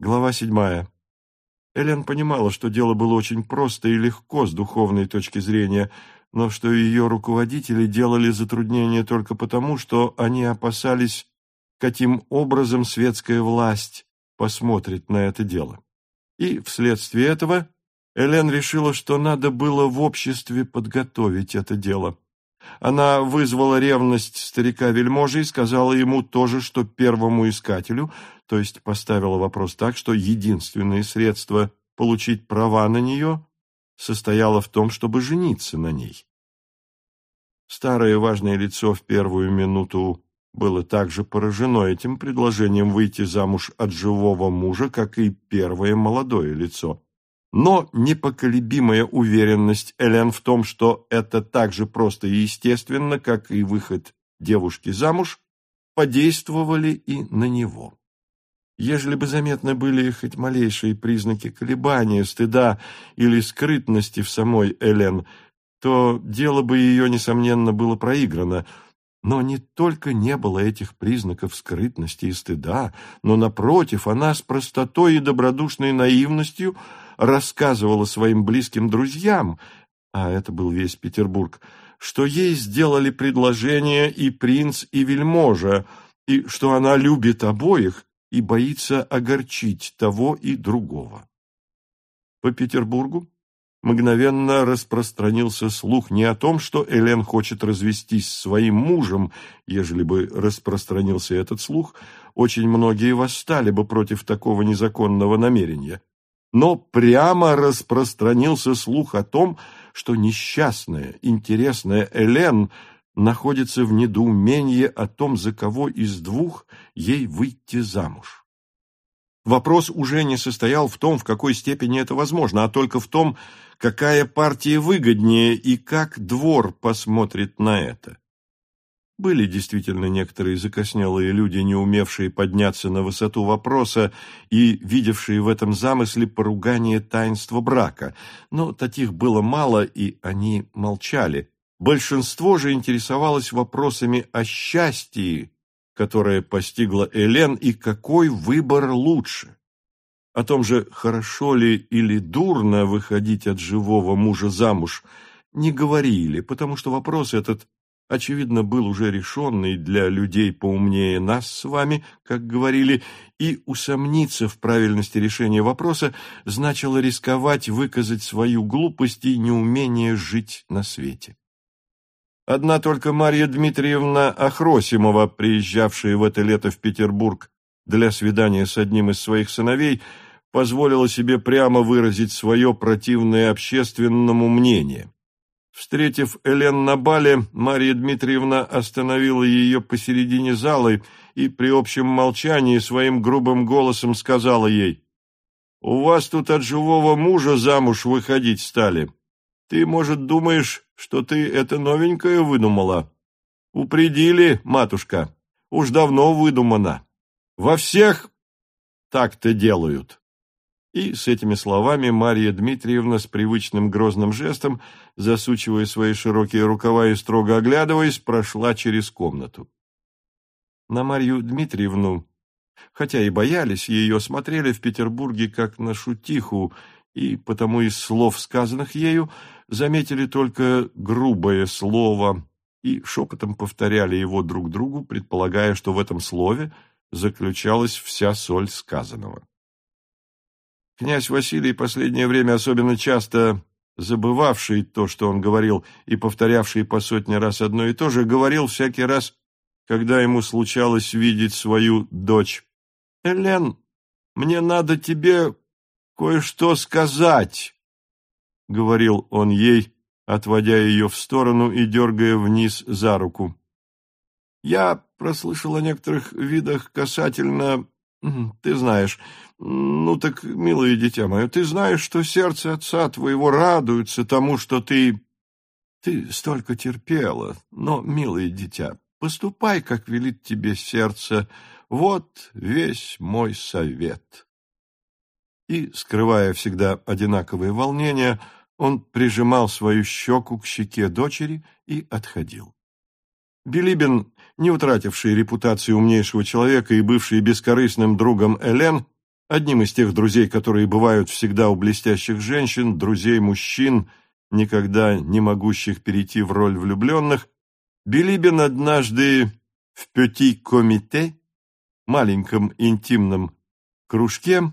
Глава седьмая. Элен понимала, что дело было очень просто и легко с духовной точки зрения, но что ее руководители делали затруднения только потому, что они опасались, каким образом светская власть посмотрит на это дело. И вследствие этого Элен решила, что надо было в обществе подготовить это дело. Она вызвала ревность старика-вельможи и сказала ему то же, что первому искателю, то есть поставила вопрос так, что единственное средство получить права на нее состояло в том, чтобы жениться на ней. Старое важное лицо в первую минуту было также поражено этим предложением выйти замуж от живого мужа, как и первое молодое лицо. Но непоколебимая уверенность Элен в том, что это так же просто и естественно, как и выход девушки замуж, подействовали и на него. Ежели бы заметны были хоть малейшие признаки колебания, стыда или скрытности в самой Элен, то дело бы ее, несомненно, было проиграно. Но не только не было этих признаков скрытности и стыда, но, напротив, она с простотой и добродушной наивностью – рассказывала своим близким друзьям, а это был весь Петербург, что ей сделали предложение и принц, и вельможа, и что она любит обоих и боится огорчить того и другого. По Петербургу мгновенно распространился слух не о том, что Элен хочет развестись с своим мужем, ежели бы распространился этот слух, очень многие восстали бы против такого незаконного намерения но прямо распространился слух о том, что несчастная, интересная Элен находится в недоумении о том, за кого из двух ей выйти замуж. Вопрос уже не состоял в том, в какой степени это возможно, а только в том, какая партия выгоднее и как двор посмотрит на это. Были действительно некоторые закоснелые люди, не умевшие подняться на высоту вопроса и видевшие в этом замысле поругание таинства брака, но таких было мало, и они молчали. Большинство же интересовалось вопросами о счастье, которое постигло Элен, и какой выбор лучше. О том же, хорошо ли или дурно выходить от живого мужа замуж, не говорили, потому что вопрос этот очевидно, был уже решенный для людей поумнее нас с вами, как говорили, и усомниться в правильности решения вопроса значило рисковать выказать свою глупость и неумение жить на свете. Одна только Марья Дмитриевна Ахросимова, приезжавшая в это лето в Петербург для свидания с одним из своих сыновей, позволила себе прямо выразить свое противное общественному мнение. Встретив Элен на бале, Марья Дмитриевна остановила ее посередине зала и при общем молчании своим грубым голосом сказала ей, «У вас тут от живого мужа замуж выходить стали. Ты, может, думаешь, что ты это новенькое выдумала? Упредили, матушка, уж давно выдумано. Во всех так-то делают». И с этими словами Марья Дмитриевна с привычным грозным жестом, засучивая свои широкие рукава и строго оглядываясь, прошла через комнату. На Марью Дмитриевну, хотя и боялись, ее смотрели в Петербурге как на шутиху, и потому из слов, сказанных ею, заметили только грубое слово и шепотом повторяли его друг другу, предполагая, что в этом слове заключалась вся соль сказанного. Князь Василий последнее время особенно часто забывавший то, что он говорил, и повторявший по сотни раз одно и то же, говорил всякий раз, когда ему случалось видеть свою дочь. «Элен, мне надо тебе кое-что сказать», — говорил он ей, отводя ее в сторону и дергая вниз за руку. «Я прослышал о некоторых видах касательно ты знаешь. Ну так, милое дитя мое, ты знаешь, что сердце отца твоего радуется тому, что ты... Ты столько терпела, но, милое дитя, поступай, как велит тебе сердце. Вот весь мой совет. И, скрывая всегда одинаковые волнения, он прижимал свою щеку к щеке дочери и отходил. Билибин, не утративший репутацию умнейшего человека и бывший бескорыстным другом Элен, одним из тех друзей, которые бывают всегда у блестящих женщин, друзей мужчин, никогда не могущих перейти в роль влюбленных, Билибин однажды в пяти-комите, маленьком интимном кружке,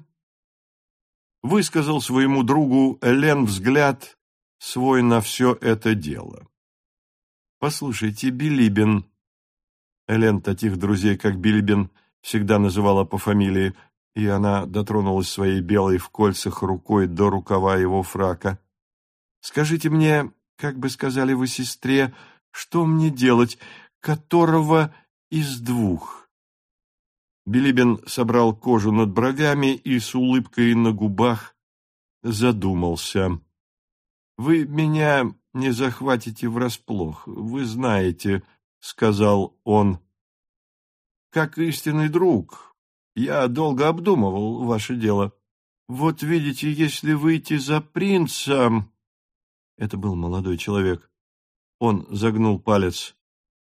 высказал своему другу Элен взгляд свой на все это дело. «Послушайте, Билибин...» Элен таких друзей, как Билибин, всегда называла по фамилии, и она дотронулась своей белой в кольцах рукой до рукава его фрака. «Скажите мне, как бы сказали вы сестре, что мне делать, которого из двух?» Билибин собрал кожу над бровями и с улыбкой на губах задумался. «Вы меня не захватите врасплох, вы знаете», — сказал он. «Как истинный друг, я долго обдумывал ваше дело. Вот видите, если выйти за принца...» Это был молодой человек. Он загнул палец.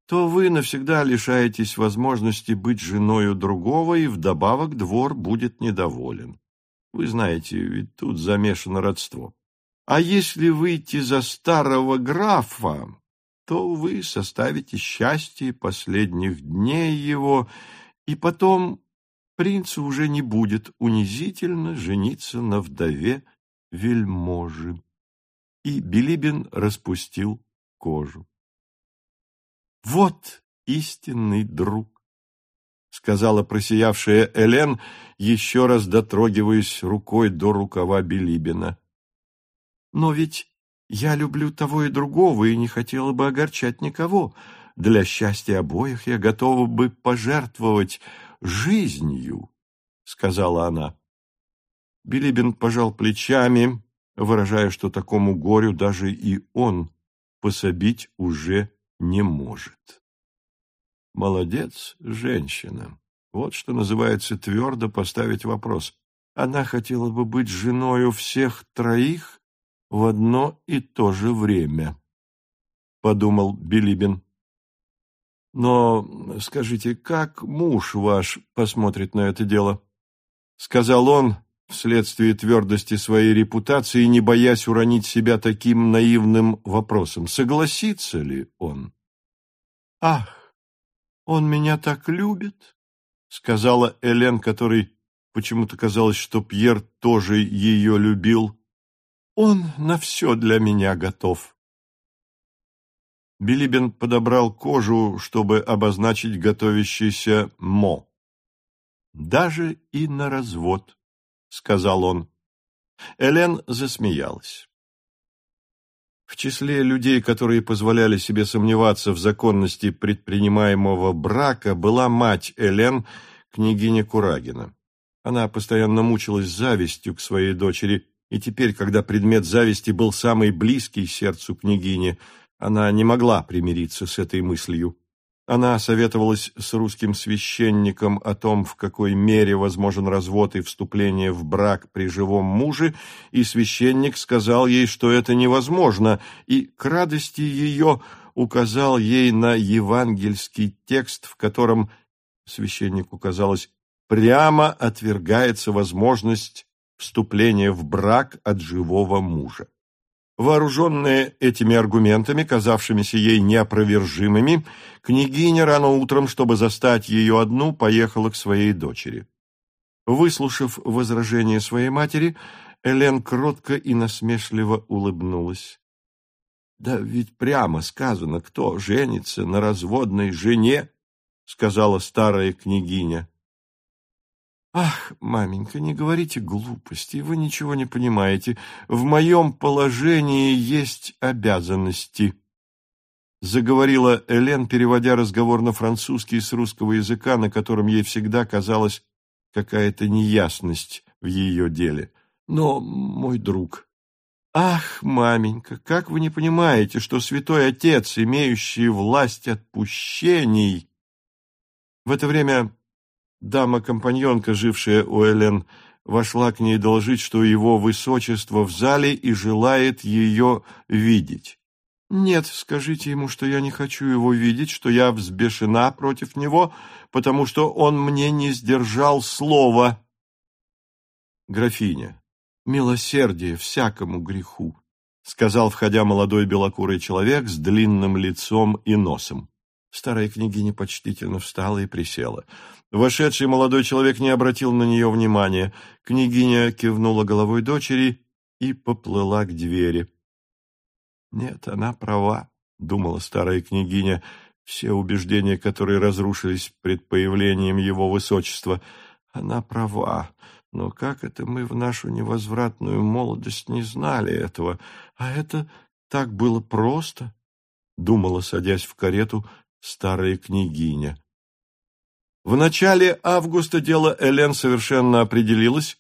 «То вы навсегда лишаетесь возможности быть женою другого, и вдобавок двор будет недоволен. Вы знаете, ведь тут замешано родство. А если выйти за старого графа, то вы составите счастье последних дней его, и потом принцу уже не будет унизительно жениться на вдове вельможи. И Билибин распустил кожу. Вот истинный друг, сказала просиявшая Элен, еще раз дотрогиваясь рукой до рукава Билибина. Но ведь я люблю того и другого и не хотела бы огорчать никого. Для счастья обоих я готова бы пожертвовать жизнью, — сказала она. Билибин пожал плечами, выражая, что такому горю даже и он пособить уже не может. Молодец, женщина. Вот что называется твердо поставить вопрос. Она хотела бы быть женою всех троих в одно и то же время, — подумал Билибин. Но скажите, как муж ваш посмотрит на это дело? — сказал он, вследствие твердости своей репутации, не боясь уронить себя таким наивным вопросом. Согласится ли он? — Ах, он меня так любит, — сказала Элен, которой почему-то казалось, что Пьер тоже ее любил. Он на все для меня готов. Билибин подобрал кожу, чтобы обозначить готовящийся мо. «Даже и на развод», — сказал он. Элен засмеялась. В числе людей, которые позволяли себе сомневаться в законности предпринимаемого брака, была мать Элен, княгиня Курагина. Она постоянно мучилась завистью к своей дочери и теперь, когда предмет зависти был самый близкий сердцу княгини, она не могла примириться с этой мыслью. Она советовалась с русским священником о том, в какой мере возможен развод и вступление в брак при живом муже, и священник сказал ей, что это невозможно, и к радости ее указал ей на евангельский текст, в котором, священнику казалось, прямо отвергается возможность вступления в брак от живого мужа. Вооруженная этими аргументами, казавшимися ей неопровержимыми, княгиня рано утром, чтобы застать ее одну, поехала к своей дочери. Выслушав возражение своей матери, Элен кротко и насмешливо улыбнулась. «Да ведь прямо сказано, кто женится на разводной жене», — сказала старая княгиня. «Ах, маменька, не говорите глупостей, вы ничего не понимаете. В моем положении есть обязанности», — заговорила Элен, переводя разговор на французский с русского языка, на котором ей всегда казалась какая-то неясность в ее деле. «Но, мой друг...» «Ах, маменька, как вы не понимаете, что святой отец, имеющий власть отпущений...» В это время Дама-компаньонка, жившая у Элен, вошла к ней доложить, что его высочество в зале и желает ее видеть. «Нет, скажите ему, что я не хочу его видеть, что я взбешена против него, потому что он мне не сдержал слова». графиня, милосердие всякому греху, сказал, входя молодой белокурый человек с длинным лицом и носом. Старая княгиня почтительно встала и присела. Вошедший молодой человек не обратил на нее внимания. Княгиня кивнула головой дочери и поплыла к двери. «Нет, она права», — думала старая княгиня, — «все убеждения, которые разрушились пред появлением его высочества. Она права, но как это мы в нашу невозвратную молодость не знали этого? А это так было просто», — думала, садясь в карету, старая княгиня. В начале августа дело Элен совершенно определилось,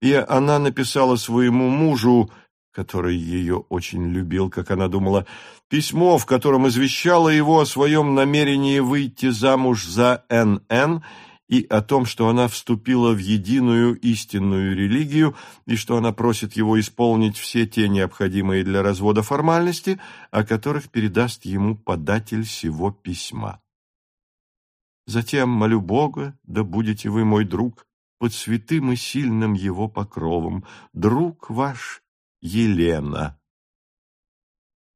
и она написала своему мужу, который ее очень любил, как она думала, письмо, в котором извещала его о своем намерении выйти замуж за Н.Н. и о том, что она вступила в единую истинную религию и что она просит его исполнить все те необходимые для развода формальности, о которых передаст ему податель сего письма. Затем молю Бога, да будете вы мой друг, под святым и сильным его покровом, друг ваш Елена.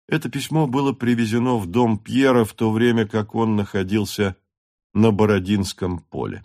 Это письмо было привезено в дом Пьера в то время, как он находился на Бородинском поле.